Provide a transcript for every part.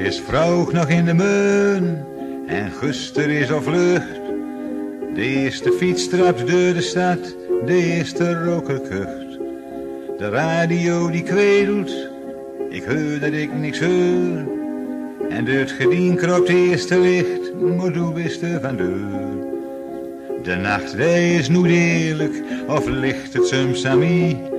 is vroeg nog in de meun en guster is al vlucht. De eerste fiets trapt door de stad, de eerste roker kucht. De radio die kweelt, ik hoor dat ik niks hoor. En door het gedien kropt eerste licht, maar doe er van deur. De nacht die is nu eerlijk, of ligt het soms aan mij?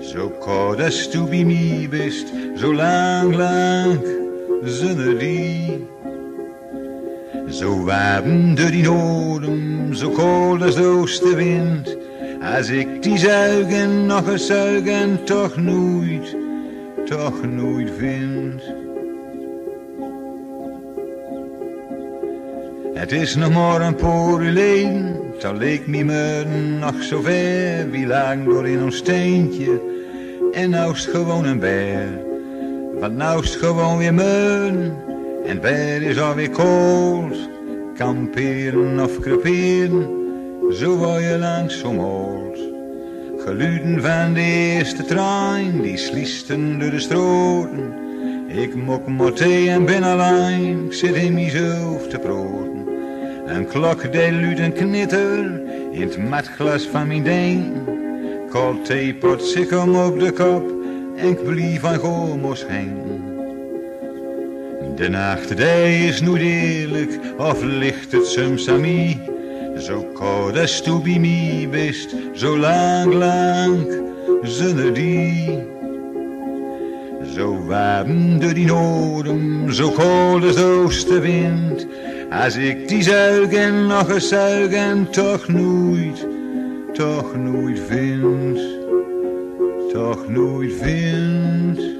Zo koud als mij bist, zo lang, lang, zonder die. Zo warm door die noorden, zo koud als de oostenwind. Als ik die zuigen nog eens zuigen, toch nooit, toch nooit vind. Het is nog maar een paar geleden, leek me me nog zo ver. Wie lagen door in ons steentje, en nou gewoon een beer. Want nou is gewoon weer meun, en beer is alweer koud. Kamperen of creperen, zo word je langzaam oud. Geluiden van de eerste trein, die sliesten door de stroten. Ik mok thee en ben alleen, ik zit in mezelf te proten. Een klok die luidt een knitter in het matglas van mijn ding. Koud theepot zich om op de kop ik blief van gomos heen. De nacht is nu eerlijk, of ligt het soms? Zo koud als tu bij zo lang, lang, zonder die. Zo warm door die zo koud als de oostenwind. Als ik die zuigen nog eens zuigen, toch nooit, toch nooit vind, toch nooit vind.